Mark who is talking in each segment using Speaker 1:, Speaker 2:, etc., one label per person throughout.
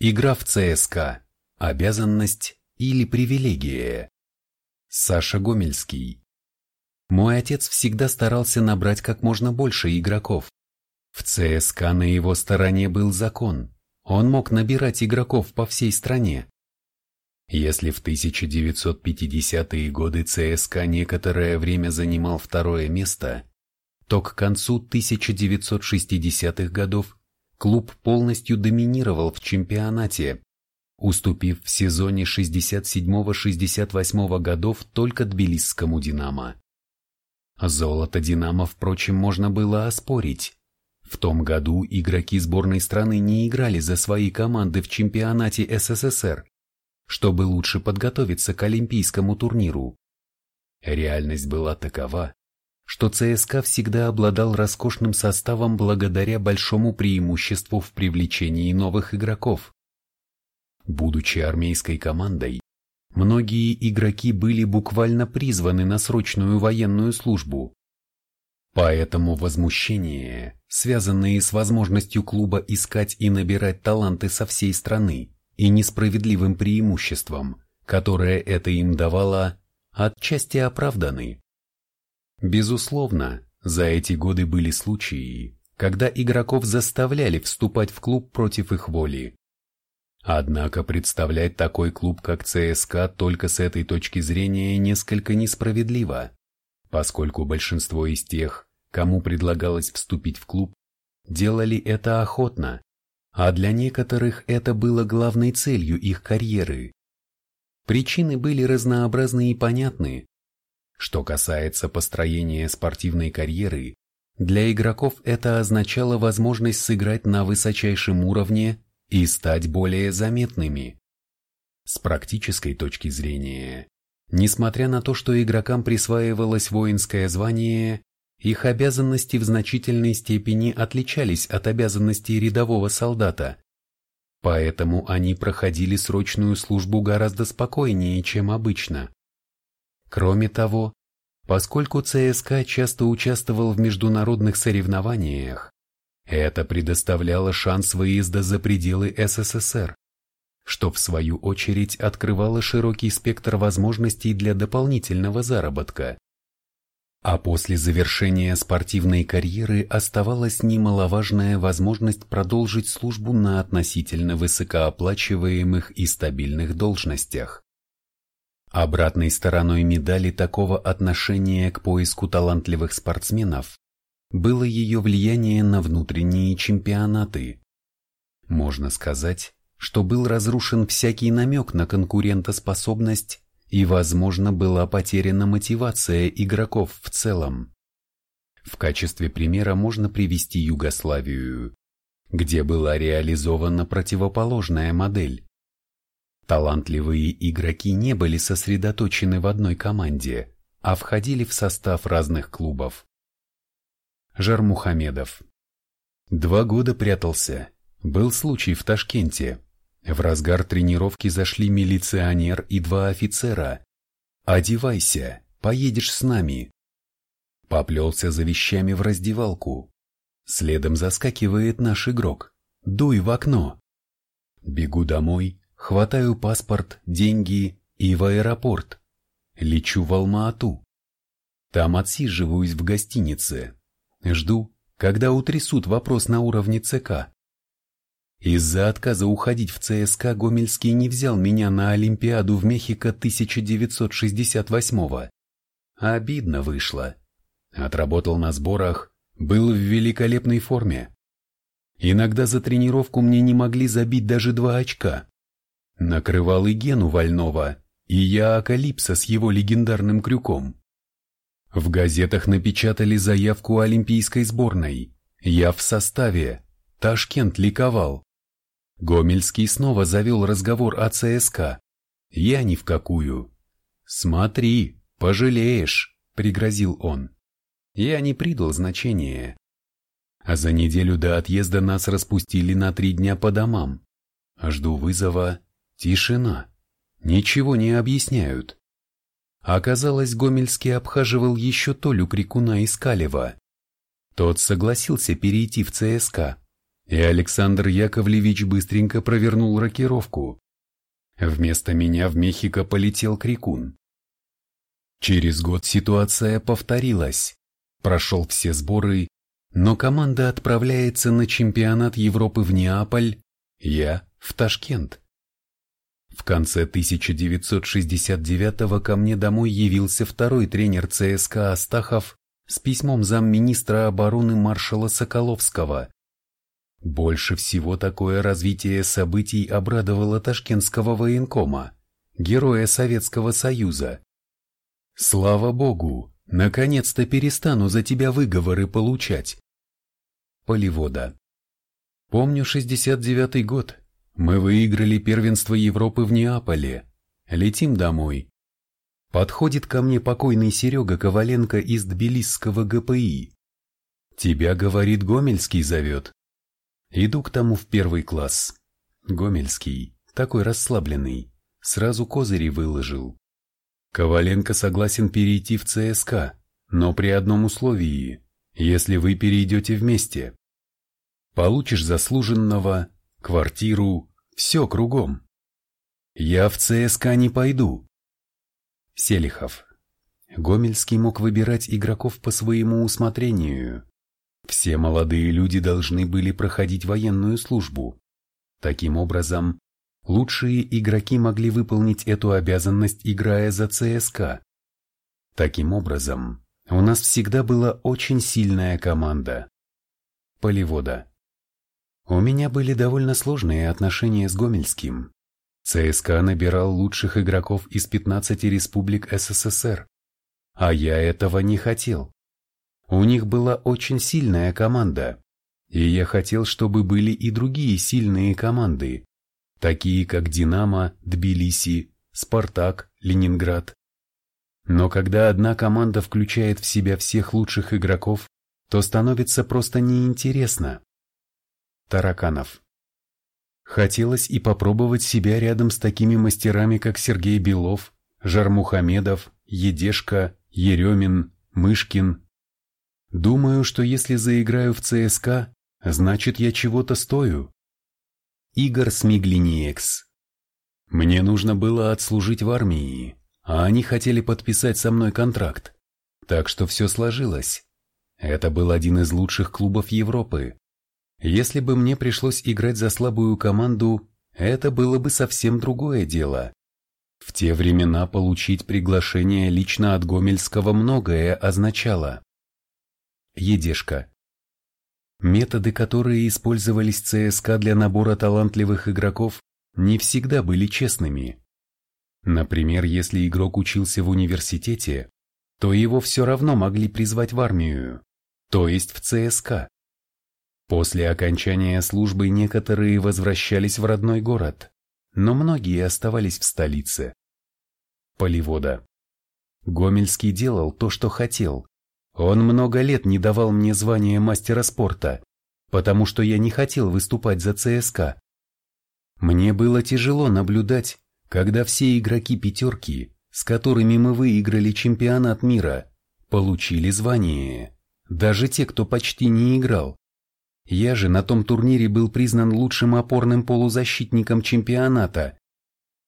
Speaker 1: Игра в ЦСКА. Обязанность или привилегия. Саша Гомельский. Мой отец всегда старался набрать как можно больше игроков. В ЦСКА на его стороне был закон. Он мог набирать игроков по всей стране. Если в 1950-е годы ЦСКА некоторое время занимал второе место, то к концу 1960-х годов клуб полностью доминировал в чемпионате, уступив в сезоне 67-68 годов только Тбилисскому «Динамо». Золото «Динамо», впрочем, можно было оспорить. В том году игроки сборной страны не играли за свои команды в чемпионате СССР, чтобы лучше подготовиться к олимпийскому турниру. Реальность была такова, что ЦСКА всегда обладал роскошным составом благодаря большому преимуществу в привлечении новых игроков. Будучи армейской командой, многие игроки были буквально призваны на срочную военную службу. Поэтому возмущение, связанное с возможностью клуба искать и набирать таланты со всей страны и несправедливым преимуществом, которое это им давало, отчасти оправданы. Безусловно, за эти годы были случаи, когда игроков заставляли вступать в клуб против их воли. Однако представлять такой клуб, как ЦСКА, только с этой точки зрения несколько несправедливо, поскольку большинство из тех, кому предлагалось вступить в клуб, делали это охотно, а для некоторых это было главной целью их карьеры. Причины были разнообразны и понятны, что касается построения спортивной карьеры, для игроков это означало возможность сыграть на высочайшем уровне и стать более заметными. С практической точки зрения, несмотря на то, что игрокам присваивалось воинское звание, их обязанности в значительной степени отличались от обязанностей рядового солдата. Поэтому они проходили срочную службу гораздо спокойнее, чем обычно. Кроме того, поскольку ЦСКА часто участвовал в международных соревнованиях, это предоставляло шанс выезда за пределы СССР, что в свою очередь открывало широкий спектр возможностей для дополнительного заработка. А после завершения спортивной карьеры оставалась немаловажная возможность продолжить службу на относительно высокооплачиваемых и стабильных должностях. Обратной стороной медали такого отношения к поиску талантливых спортсменов было ее влияние на внутренние чемпионаты. Можно сказать, что был разрушен всякий намек на конкурентоспособность и, возможно, была потеряна мотивация игроков в целом. В качестве примера можно привести Югославию, где была реализована противоположная модель. Талантливые игроки не были сосредоточены в одной команде, а входили в состав разных клубов. Жармухамедов. Два года прятался. Был случай в Ташкенте. В разгар тренировки зашли милиционер и два офицера. «Одевайся, поедешь с нами». Поплелся за вещами в раздевалку. Следом заскакивает наш игрок. «Дуй в окно». Бегу домой, Хватаю паспорт, деньги и в аэропорт. Лечу в Алма-Ату. Там отсиживаюсь в гостинице. Жду, когда утрясут вопрос на уровне ЦК. Из-за отказа уходить в ЦСКА Гомельский не взял меня на Олимпиаду в Мехико 1968-го. Обидно вышло. Отработал на сборах, был в великолепной форме. Иногда за тренировку мне не могли забить даже два очка. Накрывал и Гену Вольнова, и я Акалипса с его легендарным крюком. В газетах напечатали заявку олимпийской сборной. Я в составе. Ташкент ликовал. Гомельский снова завел разговор о ЦСКА. Я ни в какую. «Смотри, пожалеешь», — пригрозил он. Я не придал значения. А за неделю до отъезда нас распустили на три дня по домам. Жду вызова, Тишина. Ничего не объясняют. Оказалось, Гомельский обхаживал еще Толю Крикуна из Калева. Тот согласился перейти в ЦСКА. и Александр Яковлевич быстренько провернул рокировку. Вместо меня в Мехико полетел Крикун. Через год ситуация повторилась. Прошел все сборы, но команда отправляется на чемпионат Европы в Неаполь, я в Ташкент. В конце 1969 ко мне домой явился второй тренер ЦСКА Астахов с письмом замминистра обороны маршала Соколовского. Больше всего такое развитие событий обрадовало ташкентского военкома, героя Советского Союза. Слава Богу, наконец-то перестану за тебя выговоры получать. Поливода. Помню 69-й год. Мы выиграли первенство Европы в Неаполе. Летим домой. Подходит ко мне покойный Серега Коваленко из Тбилисского ГПИ. Тебя, говорит, Гомельский зовет. Иду к тому в первый класс. Гомельский, такой расслабленный, сразу козыри выложил. Коваленко согласен перейти в ЦСК, но при одном условии, если вы перейдете вместе. Получишь заслуженного, квартиру, все кругом. Я в ЦСКА не пойду. Селихов. Гомельский мог выбирать игроков по своему усмотрению. Все молодые люди должны были проходить военную службу. Таким образом, лучшие игроки могли выполнить эту обязанность, играя за ЦСКА. Таким образом, у нас всегда была очень сильная команда. Поливода. У меня были довольно сложные отношения с Гомельским. ЦСКА набирал лучших игроков из 15 республик СССР, а я этого не хотел. У них была очень сильная команда, и я хотел, чтобы были и другие сильные команды, такие как «Динамо», «Тбилиси», «Спартак», «Ленинград». Но когда одна команда включает в себя всех лучших игроков, то становится просто неинтересно. Тараканов. Хотелось и попробовать себя рядом с такими мастерами, как Сергей Белов, Жармухамедов, Едешка, Еремин, Мышкин, Думаю, что если заиграю в ЦСКА, значит я чего-то стою. Игорь Смиглиниекс. Мне нужно было отслужить в армии, а они хотели подписать со мной контракт. Так что все сложилось. Это был один из лучших клубов Европы. Если бы мне пришлось играть за слабую команду, это было бы совсем другое дело. В те времена получить приглашение лично от Гомельского многое означало. Едешка. Методы, которые использовались ЦСКА для набора талантливых игроков, не всегда были честными. Например, если игрок учился в университете, то его все равно могли призвать в армию, то есть в ЦСКА. После окончания службы некоторые возвращались в родной город, но многие оставались в столице. Поливода. Гомельский делал то, что хотел, он много лет не давал мне звания мастера спорта, потому что я не хотел выступать за ЦСКА. Мне было тяжело наблюдать, когда все игроки пятерки, с которыми мы выиграли чемпионат мира, получили звание, даже те, кто почти не играл. Я же на том турнире был признан лучшим опорным полузащитником чемпионата,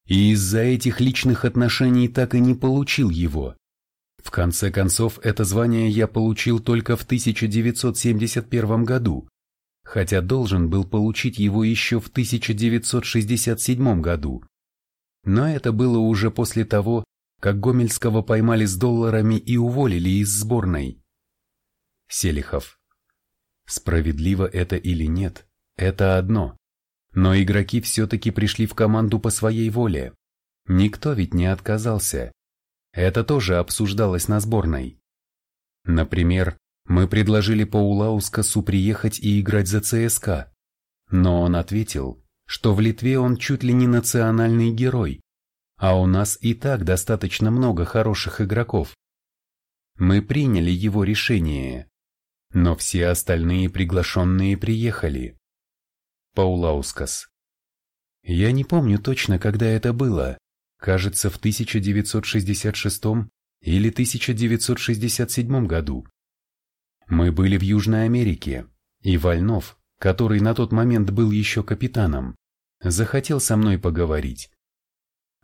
Speaker 1: и из-за этих личных отношений так и не получил его. В конце концов, это звание я получил только в 1971 году, хотя должен был получить его еще в 1967 году. Но это было уже после того, как Гомельского поймали с долларами и уволили из сборной. Селихов. Справедливо это или нет, это одно. Но игроки все-таки пришли в команду по своей воле. Никто ведь не отказался. Это тоже обсуждалось на сборной. Например, мы предложили Паулаускасу приехать и играть за ЦСКА, но он ответил, что в Литве он чуть ли не национальный герой, а у нас и так достаточно много хороших игроков. Мы приняли его решение, но все остальные приглашенные приехали. Паулаускас. Я не помню точно, когда это было, кажется, в 1966 или 1967 году. Мы были в Южной Америке, и Вольнов, который на тот момент был еще капитаном, захотел со мной поговорить.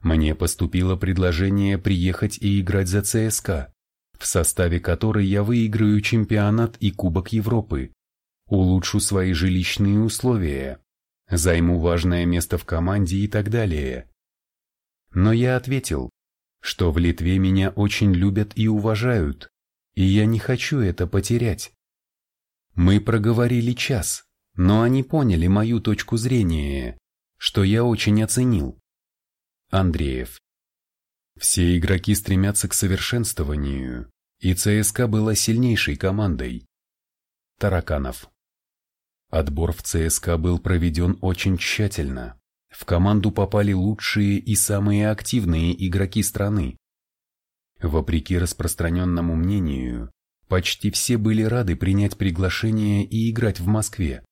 Speaker 1: Мне поступило предложение приехать и играть за ЦСКА, в составе которой я выиграю чемпионат и Кубок Европы, улучшу свои жилищные условия, займу важное место в команде и так далее. Но я ответил, что в Литве меня очень любят и уважают, и я не хочу это потерять. Мы проговорили час, но они поняли мою точку зрения, что я очень оценил. Андреев. Все игроки стремятся к совершенствованию, и ЦСКА была сильнейшей командой. Тараканов. Отбор в ЦСКА был проведен очень тщательно. В команду попали лучшие и самые активные игроки страны. Вопреки распространенному мнению, почти все были рады принять приглашение и играть в Москве.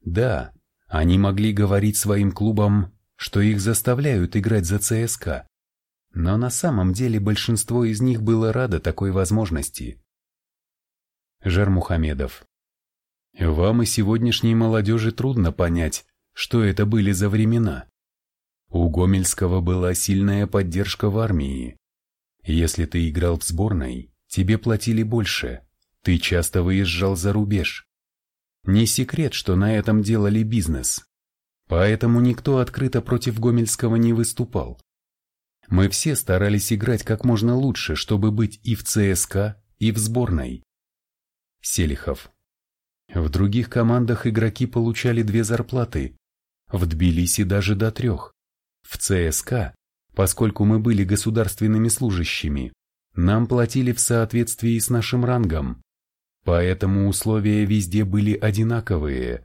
Speaker 1: Да, они могли говорить своим клубам, что их заставляют играть за ЦСКА. Но на самом деле большинство из них было радо такой возможности. Жармухамедов вам и сегодняшней молодежи трудно понять, что это были за времена. У Гомельского была сильная поддержка в армии. Если ты играл в сборной, тебе платили больше, ты часто выезжал за рубеж. Не секрет, что на этом делали бизнес. Поэтому никто открыто против Гомельского не выступал. Мы все старались играть как можно лучше, чтобы быть и в ЦСКА, и в сборной. Селихов в других командах игроки получали две зарплаты, в Тбилиси даже до трех. В ЦСКА, поскольку мы были государственными служащими, нам платили в соответствии с нашим рангом, поэтому условия везде были одинаковые.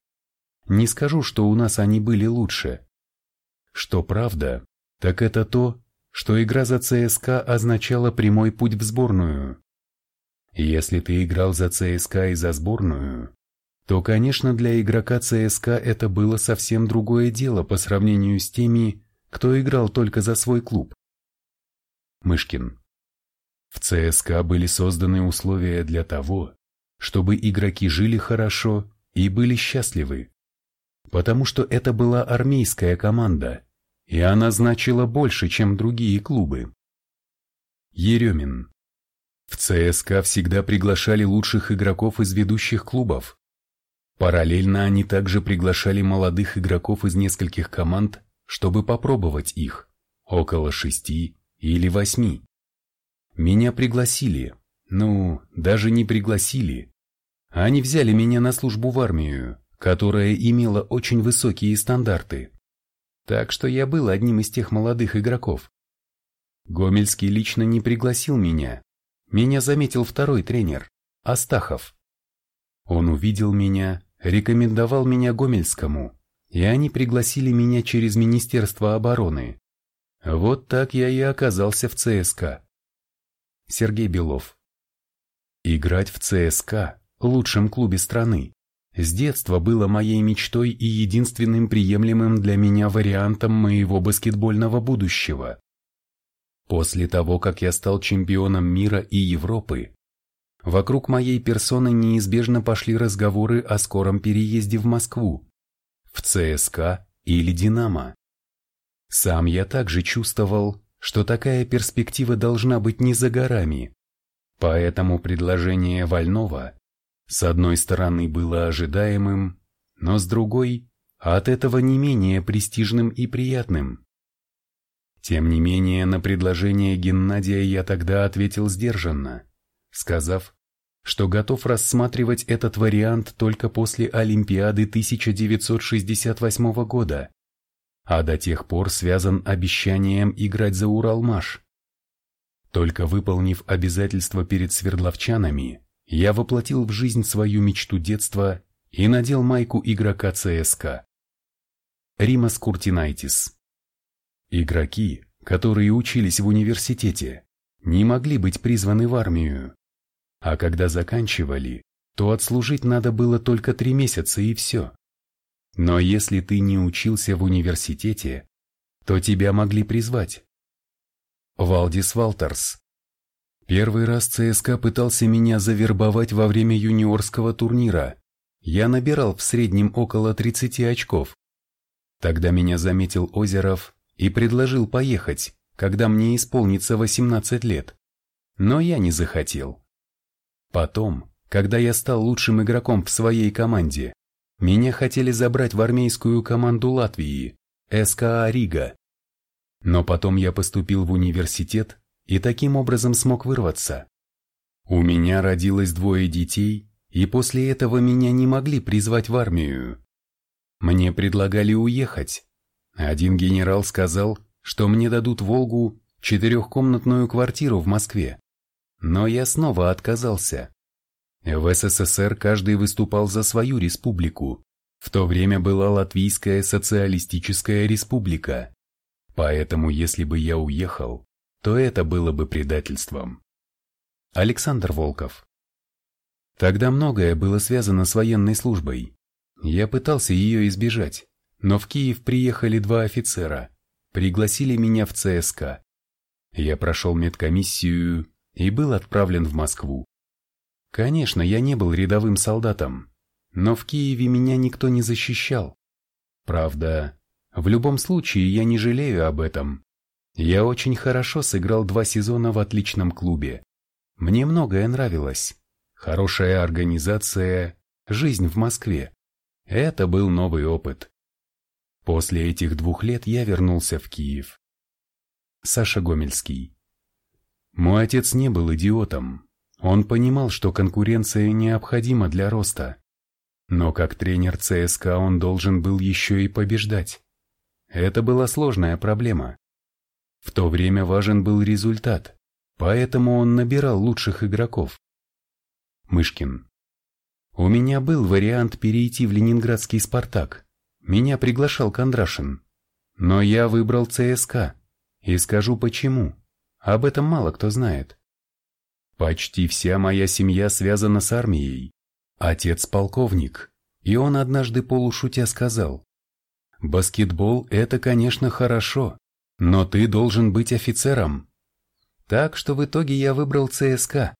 Speaker 1: Не скажу, что у нас они были лучше. Что правда, так это то, что игра за ЦСКА означала прямой путь в сборную. Если ты играл за ЦСКА и за сборную, то, конечно, для игрока ЦСКА это было совсем другое дело по сравнению с теми, кто играл только за свой клуб. Мышкин. В ЦСКА были созданы условия для того, чтобы игроки жили хорошо и были счастливы. Потому что это была армейская команда, и она значила больше, чем другие клубы. Еремин. В ЦСКА всегда приглашали лучших игроков из ведущих клубов, Параллельно они также приглашали молодых игроков из нескольких команд, чтобы попробовать их, около шести или восьми. Меня пригласили, ну, даже не пригласили. Они взяли меня на службу в армию, которая имела очень высокие стандарты. Так что я был одним из тех молодых игроков. Гомельский лично не пригласил меня. Меня заметил второй тренер, Астахов. Он увидел меня, рекомендовал меня Гомельскому, и они пригласили меня через Министерство обороны. Вот так я и оказался в ЦСКА. Сергей Белов. Играть в ЦСКА, лучшем клубе страны, с детства было моей мечтой и единственным приемлемым для меня вариантом моего баскетбольного будущего. После того, как я стал чемпионом мира и Европы, Вокруг моей персоны неизбежно пошли разговоры о скором переезде в Москву, в ЦСКА или Динамо. Сам я также чувствовал, что такая перспектива должна быть не за горами. Поэтому предложение Вольнова с одной стороны было ожидаемым, но с другой – от этого не менее престижным и приятным. Тем не менее, на предложение Геннадия я тогда ответил сдержанно, сказав, что готов рассматривать этот вариант только после Олимпиады 1968 года, а до тех пор связан обещанием играть за Уралмаш. Только выполнив обязательства перед свердловчанами, я воплотил в жизнь свою мечту детства и надел майку игрока ЦСКА. Римас Куртинайтис Игроки, которые учились в университете, не могли быть призваны в армию, а когда заканчивали, то отслужить надо было только три месяца и все. Но если ты не учился в университете, то тебя могли призвать. Валдис Валтерс. Первый раз ЦСКА пытался меня завербовать во время юниорского турнира. я набирал в среднем около 30 очков. Тогда меня заметил Озеров и предложил поехать, когда мне исполнится 18 лет. Но я не захотел. Потом, когда я стал лучшим игроком в своей команде, меня хотели забрать в армейскую команду Латвии, СКА Рига. Но потом я поступил в университет и таким образом смог вырваться. У меня родилось двое детей, и после этого меня не могли призвать в армию. Мне предлагали уехать. Один генерал сказал, что мне дадут «Волгу», четырехкомнатную квартиру в Москве. Но я снова отказался. В СССР каждый выступал за свою республику. В то время была Латвийская социалистическая республика. Поэтому если бы я уехал, то это было бы предательством. Александр Волков Тогда многое было связано с военной службой. Я пытался ее избежать, но в Киев приехали два офицера, пригласили меня в ЦСК. Я прошел медкомиссию и был отправлен в Москву. Конечно, я не был рядовым солдатом, но в Киеве меня никто не защищал. Правда, в любом случае я не жалею об этом. Я очень хорошо сыграл два сезона в отличном клубе. Мне многое нравилось. Хорошая организация, жизнь в Москве. Это был новый опыт. После этих двух лет я вернулся в Киев. Саша Гомельский Мой отец не был идиотом. Он понимал, что конкуренция необходима для роста. Но как тренер ЦСКА он должен был еще и побеждать. Это была сложная проблема. В то время важен был результат, поэтому он набирал лучших игроков. Мышкин. У меня был вариант перейти в ленинградский «Спартак». Меня приглашал Кондрашин. Но я выбрал ЦСКА. И скажу почему. Об этом мало кто знает. Почти вся моя семья связана с армией. Отец полковник. И он однажды полушутя сказал. Баскетбол – это, конечно, хорошо, но ты должен быть офицером. Так что в итоге я выбрал ЦСКА.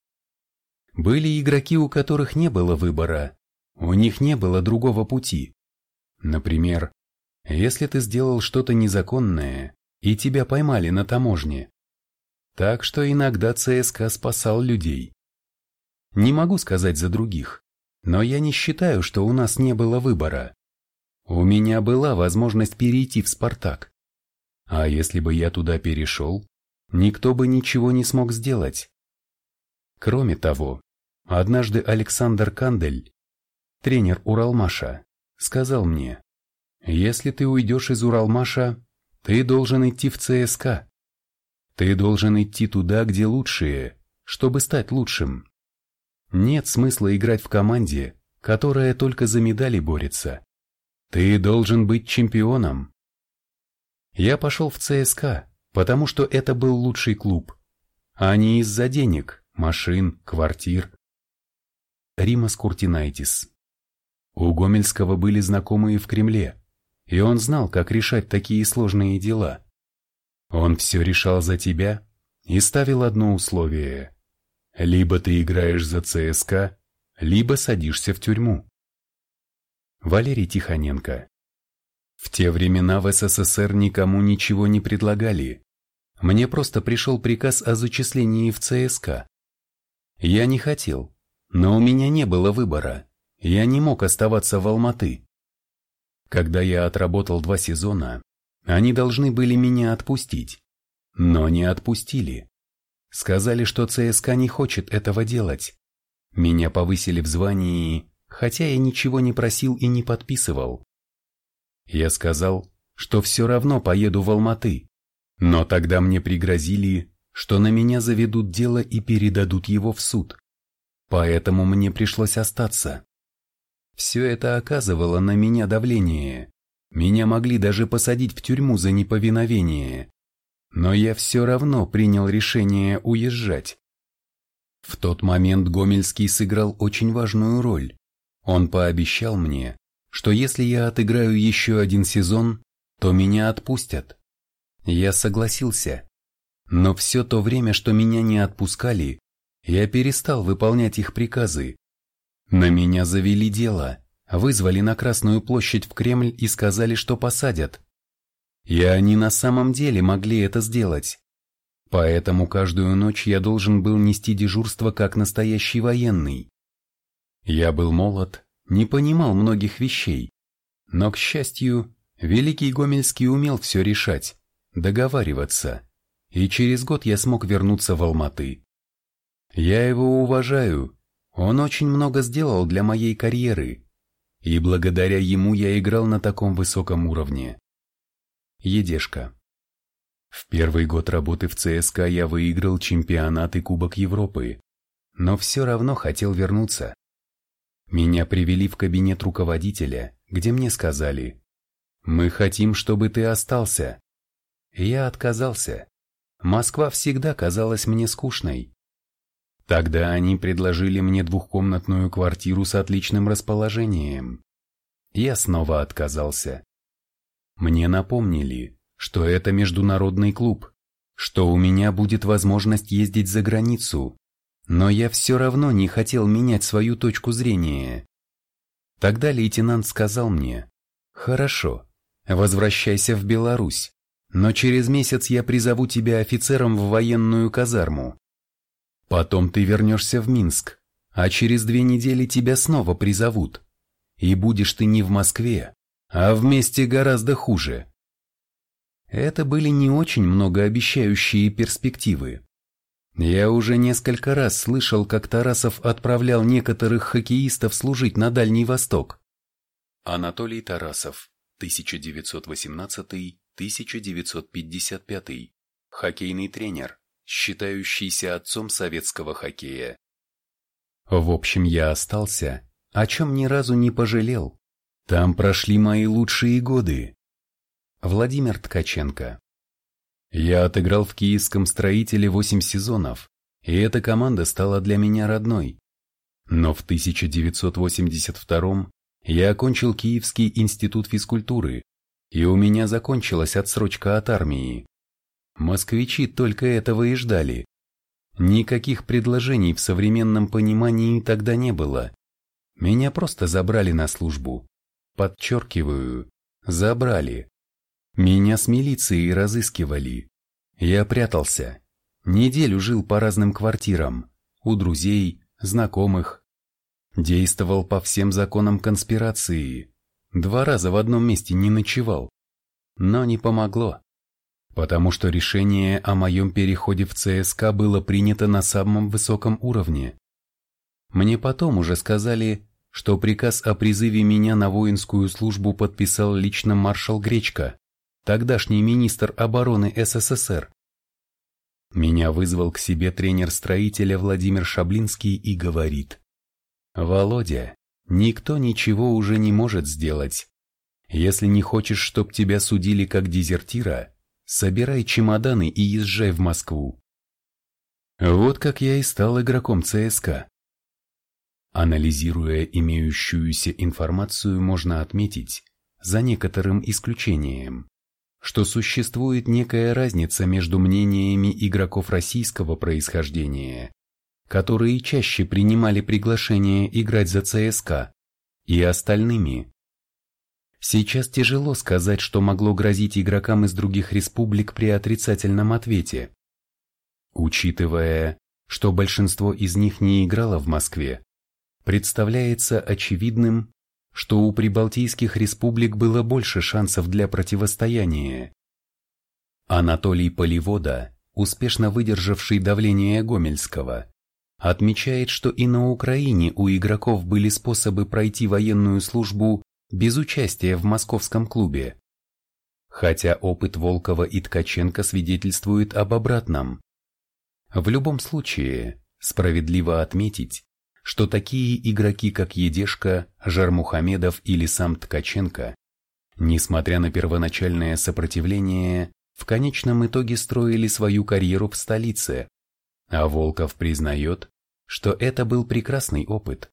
Speaker 1: Были игроки, у которых не было выбора, у них не было другого пути. Например, если ты сделал что-то незаконное, и тебя поймали на таможне. Так что иногда ЦСКА спасал людей. Не могу сказать за других, но я не считаю, что у нас не было выбора. У меня была возможность перейти в «Спартак». А если бы я туда перешел, никто бы ничего не смог сделать. Кроме того, Однажды Александр Кандель, тренер Уралмаша, сказал мне, если ты уйдешь из Уралмаша, ты должен идти в ЦСКА. Ты должен идти туда, где лучшие, чтобы стать лучшим. Нет смысла играть в команде, которая только за медали борется. Ты должен быть чемпионом. Я пошел в ЦСКА, потому что это был лучший клуб, а не из-за денег, машин, квартир. Римас Куртинайтис. У Гомельского были знакомые в Кремле, и он знал, как решать такие сложные дела. Он все решал за тебя и ставил одно условие. Либо ты играешь за ЦСКА, либо садишься в тюрьму. Валерий Тихоненко. В те времена в СССР никому ничего не предлагали. Мне просто пришел приказ о зачислении в ЦСКА. Я не хотел, но у меня не было выбора. Я не мог оставаться в Алматы. Когда я отработал два сезона, они должны были меня отпустить. Но не отпустили. Сказали, что ЦСКА не хочет этого делать. Меня повысили в звании, хотя я ничего не просил и не подписывал. Я сказал, что все равно поеду в Алматы. Но тогда мне пригрозили, что на меня заведут дело и передадут его в суд. Поэтому мне пришлось остаться. Все это оказывало на меня давление. Меня могли даже посадить в тюрьму за неповиновение. Но я все равно принял решение уезжать. В тот момент Гомельский сыграл очень важную роль. Он пообещал мне, что если я отыграю еще один сезон, то меня отпустят. Я согласился. Но все то время, что меня не отпускали, я перестал выполнять их приказы. На меня завели дело, вызвали на Красную площадь в Кремль и сказали, что посадят. И они на самом деле могли это сделать. Поэтому каждую ночь я должен был нести дежурство как настоящий военный. Я был молод, не понимал многих вещей, но, к счастью, великий Гомельский умел все решать, договариваться, и через год я смог вернуться в Алматы. Я его уважаю, он очень много сделал для моей карьеры, и благодаря ему я играл на таком высоком уровне. Едешка. В первый год работы в ЦСКА я выиграл чемпионат и Кубок Европы, но все равно хотел вернуться. Меня привели в кабинет руководителя, где мне сказали, «Мы хотим, чтобы ты остался». Я отказался. Москва всегда казалась мне скучной. Тогда они предложили мне двухкомнатную квартиру с отличным расположением. Я снова отказался. Мне напомнили, что это международный клуб, что у меня будет возможность ездить за границу, но я все равно не хотел менять свою точку зрения. Тогда лейтенант сказал мне, «Хорошо, возвращайся в Беларусь, но через месяц я призову тебя офицером в военную казарму. Потом ты вернешься в Минск, а через две недели тебя снова призовут. И будешь ты не в Москве, а в месте гораздо хуже». Это были не очень многообещающие перспективы. Я уже несколько раз слышал, как Тарасов отправлял некоторых хоккеистов служить на Дальний Восток. Анатолий Тарасов, 1918-1955, хоккейный тренер, считающийся отцом советского хоккея. В общем, я остался, о чем ни разу не пожалел. Там прошли мои лучшие годы. Владимир Ткаченко я отыграл в киевском строителе 8 сезонов, и эта команда стала для меня родной. Но в 1982 я окончил Киевский институт физкультуры, и у меня закончилась отсрочка от армии. Москвичи только этого и ждали. Никаких предложений в современном понимании тогда не было. Меня просто забрали на службу. Подчеркиваю, забрали. Меня с милицией разыскивали. Я прятался. Неделю жил по разным квартирам, у друзей, знакомых. Действовал по всем законам конспирации. Два раза в одном месте не ночевал. Но не помогло. Потому что решение о моем переходе в ЦСК было принято на самом высоком уровне. Мне потом уже сказали, что приказ о призыве меня на воинскую службу подписал лично маршал Гречка тогдашний министр обороны СССР. Меня вызвал к себе тренер строителя Владимир Шаблинский и говорит, «Володя, никто ничего уже не может сделать. Если не хочешь, чтоб тебя судили как дезертира, собирай чемоданы и езжай в Москву». Вот как я и стал игроком ЦСКА. Анализируя имеющуюся информацию, можно отметить, за некоторым исключением, что существует некая разница между мнениями игроков российского происхождения, которые чаще принимали приглашение играть за ЦСКА, и остальными. Сейчас тяжело сказать, что могло грозить игрокам из других республик при отрицательном ответе. Учитывая, что большинство из них не играло в Москве, представляется очевидным, что у прибалтийских республик было больше шансов для противостояния. Анатолий Поливода, успешно выдержавший давление Гомельского, отмечает, что и на Украине у игроков были способы пройти военную службу без участия в московском клубе. Хотя опыт Волкова и Ткаченко свидетельствует об обратном. В любом случае, справедливо отметить, что такие игроки, как Едешка, Жармухамедов или сам Ткаченко, несмотря на первоначальное сопротивление, в конечном итоге строили свою карьеру в столице, а Волков признает, что это был прекрасный опыт.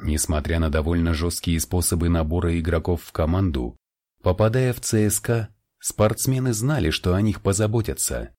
Speaker 1: Несмотря на довольно жесткие способы набора игроков в команду, попадая в ЦСКА, спортсмены знали, что о них позаботятся.